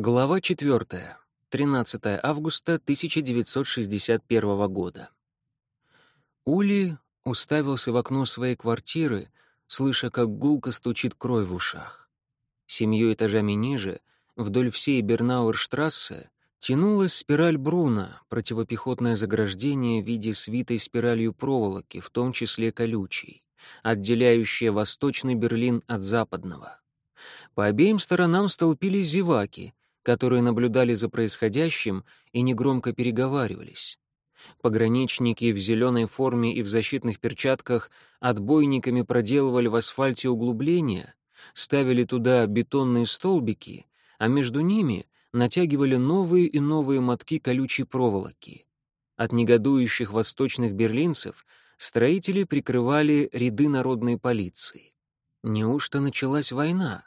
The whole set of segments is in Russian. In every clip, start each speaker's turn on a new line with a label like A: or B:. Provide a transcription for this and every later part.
A: Глава 4. 13 августа 1961 года. Ули уставился в окно своей квартиры, слыша, как гулко стучит кровь в ушах. Семью этажами ниже, вдоль всей Бернауэрштрассе, тянулась спираль Бруна, противопехотное заграждение в виде свитой спиралью проволоки, в том числе колючей, отделяющее восточный Берлин от западного. По обеим сторонам столпились зеваки, которые наблюдали за происходящим и негромко переговаривались. Пограничники в зеленой форме и в защитных перчатках отбойниками проделывали в асфальте углубления, ставили туда бетонные столбики, а между ними натягивали новые и новые мотки колючей проволоки. От негодующих восточных берлинцев строители прикрывали ряды народной полиции. Неужто началась война?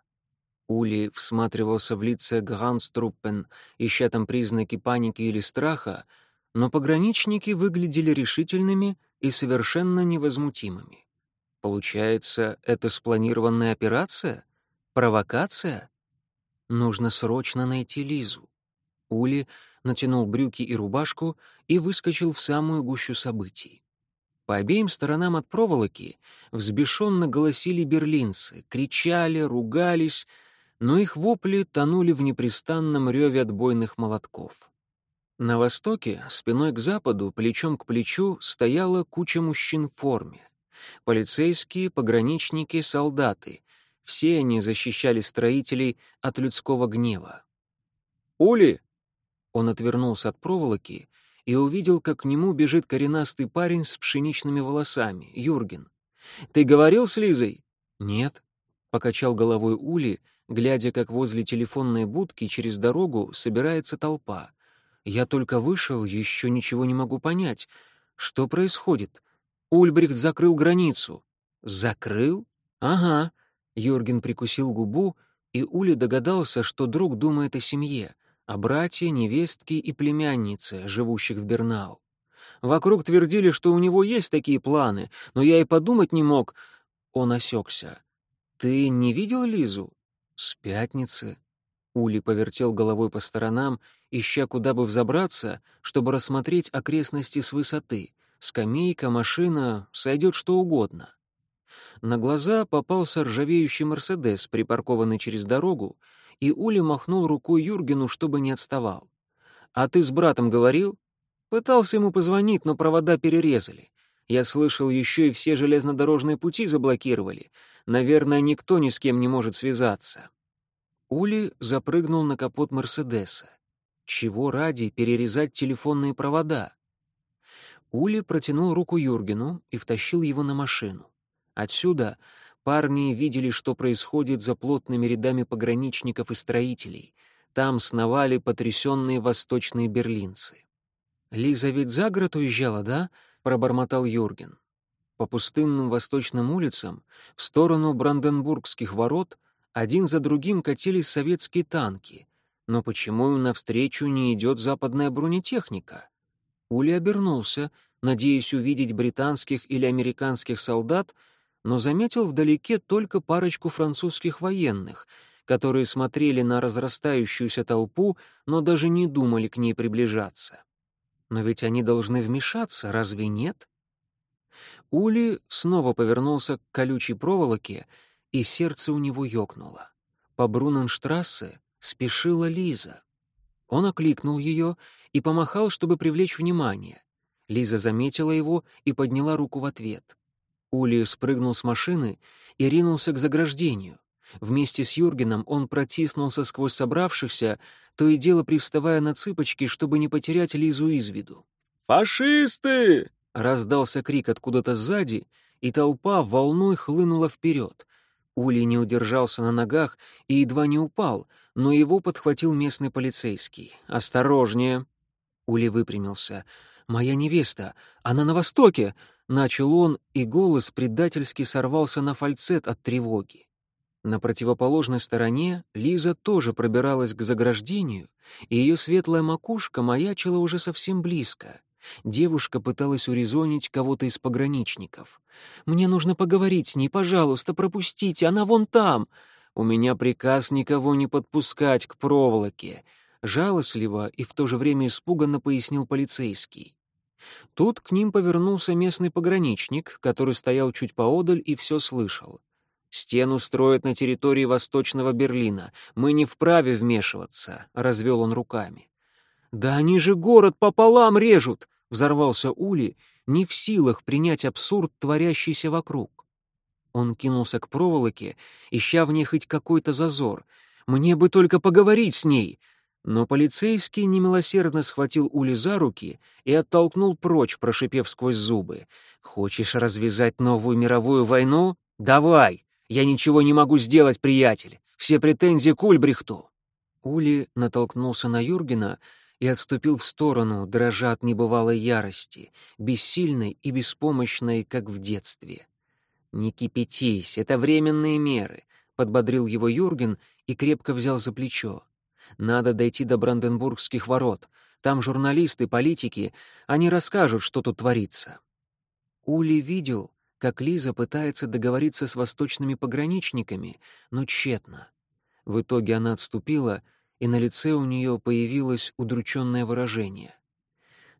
A: Ули всматривался в лица Гранструппен, ища там признаки паники или страха, но пограничники выглядели решительными и совершенно невозмутимыми. Получается, это спланированная операция? Провокация? Нужно срочно найти Лизу. Ули натянул брюки и рубашку и выскочил в самую гущу событий. По обеим сторонам от проволоки взбешенно голосили берлинцы, кричали, ругались, но их вопли тонули в непрестанном реве отбойных молотков. На востоке, спиной к западу, плечом к плечу, стояла куча мужчин в форме. Полицейские, пограничники, солдаты. Все они защищали строителей от людского гнева. «Ули!» Он отвернулся от проволоки и увидел, как к нему бежит коренастый парень с пшеничными волосами, Юрген. «Ты говорил с Лизой?» «Нет», — покачал головой Ули, глядя, как возле телефонной будки через дорогу собирается толпа. Я только вышел, еще ничего не могу понять. Что происходит? Ульбрихт закрыл границу. Закрыл? Ага. Юрген прикусил губу, и Ули догадался, что друг думает о семье, о брате, невестке и племяннице, живущих в Бернау. Вокруг твердили, что у него есть такие планы, но я и подумать не мог. Он осекся. «Ты не видел Лизу?» «С пятницы». Ули повертел головой по сторонам, ища, куда бы взобраться, чтобы рассмотреть окрестности с высоты. Скамейка, машина, сойдет что угодно. На глаза попался ржавеющий «Мерседес», припаркованный через дорогу, и Ули махнул рукой Юргену, чтобы не отставал. «А ты с братом говорил?» Пытался ему позвонить, но провода перерезали. Я слышал, еще и все железнодорожные пути заблокировали. Наверное, никто ни с кем не может связаться. Ули запрыгнул на капот Мерседеса. Чего ради перерезать телефонные провода? Ули протянул руку Юргену и втащил его на машину. Отсюда парни видели, что происходит за плотными рядами пограничников и строителей. Там сновали потрясенные восточные берлинцы. «Лиза ведь за город уезжала, да?» — пробормотал Юрген. По пустынным восточным улицам, в сторону Бранденбургских ворот, один за другим катились советские танки. Но почему им навстречу не идет западная бронетехника? Ули обернулся, надеясь увидеть британских или американских солдат, но заметил вдалеке только парочку французских военных, которые смотрели на разрастающуюся толпу, но даже не думали к ней приближаться. Но ведь они должны вмешаться, разве нет? Ули снова повернулся к колючей проволоке, и сердце у него ёкнуло. По Бруненштрассе спешила Лиза. Он окликнул ее и помахал, чтобы привлечь внимание. Лиза заметила его и подняла руку в ответ. Ули спрыгнул с машины и ринулся к заграждению. Вместе с Юргеном он протиснулся сквозь собравшихся, то и дело привставая на цыпочки, чтобы не потерять Лизу из виду.
B: «Фашисты!»
A: — раздался крик откуда-то сзади, и толпа волной хлынула вперед. Ули не удержался на ногах и едва не упал, но его подхватил местный полицейский. «Осторожнее!» Ули выпрямился. «Моя невеста! Она на востоке!» — начал он, и голос предательски сорвался на фальцет от тревоги. На противоположной стороне Лиза тоже пробиралась к заграждению, и ее светлая макушка маячила уже совсем близко. Девушка пыталась урезонить кого-то из пограничников. «Мне нужно поговорить с ней, пожалуйста, пропустите, она вон там!» У меня приказ никого не подпускать к проволоке», — жалостливо и в то же время испуганно пояснил полицейский. Тут к ним повернулся местный пограничник, который стоял чуть поодаль и все слышал. «Стену строят на территории Восточного Берлина. Мы не вправе вмешиваться», — развел он руками. «Да они же город пополам режут!» — взорвался Ули, не в силах принять абсурд, творящийся вокруг. Он кинулся к проволоке, ища в ней хоть какой-то зазор. «Мне бы только поговорить с ней!» Но полицейский немилосердно схватил Ули за руки и оттолкнул прочь, прошипев сквозь зубы. «Хочешь развязать новую мировую войну? Давай! Я ничего не могу сделать, приятель. Все претензии к Ульбрихту. Ули натолкнулся на Юргена и отступил в сторону, дрожа от небывалой ярости, бессильной и беспомощной, как в детстве. «Не кипятись, это временные меры», — подбодрил его Юрген и крепко взял за плечо. «Надо дойти до Бранденбургских ворот. Там журналисты, политики, они расскажут, что тут творится». Ули видел, как Лиза пытается договориться с восточными пограничниками, но тщетно. В итоге она отступила, и на лице у нее появилось удрученное выражение.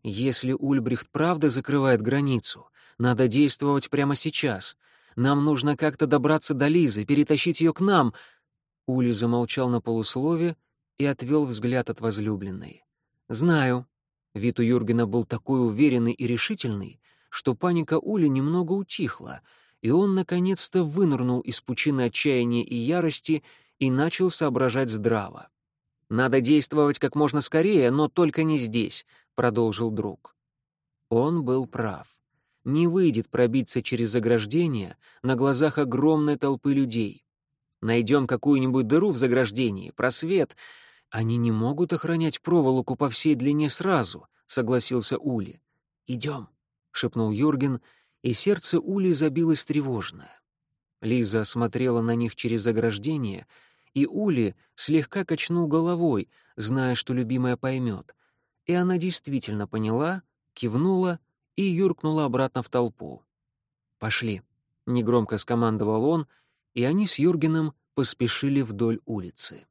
A: «Если Ульбрихт правда закрывает границу, надо действовать прямо сейчас. Нам нужно как-то добраться до Лизы, перетащить ее к нам». Ули замолчал на полуслове и отвел взгляд от возлюбленной. «Знаю». Вид у Юргена был такой уверенный и решительный, что паника Ули немного утихла, и он наконец-то вынырнул из пучины отчаяния и ярости и начал соображать здраво. «Надо действовать как можно скорее, но только не здесь», — продолжил друг. Он был прав. Не выйдет пробиться через заграждение на глазах огромной толпы людей. Найдем какую-нибудь дыру в заграждении, просвет. Они не могут охранять проволоку по всей длине сразу, — согласился Ули. Идем. — шепнул Юрген, и сердце Ули забилось тревожно. Лиза смотрела на них через ограждение, и Ули слегка качнул головой, зная, что любимая поймет. И она действительно поняла, кивнула и юркнула обратно в толпу. «Пошли», — негромко скомандовал он, и они с Юргеном поспешили вдоль улицы.